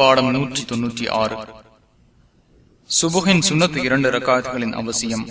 பாடம் நூற்றி தொன்னூற்றி ஆறு. சுபுகின் சுண்ணத்து இரண்டு ரக்காத்துகளின் அவசியம்.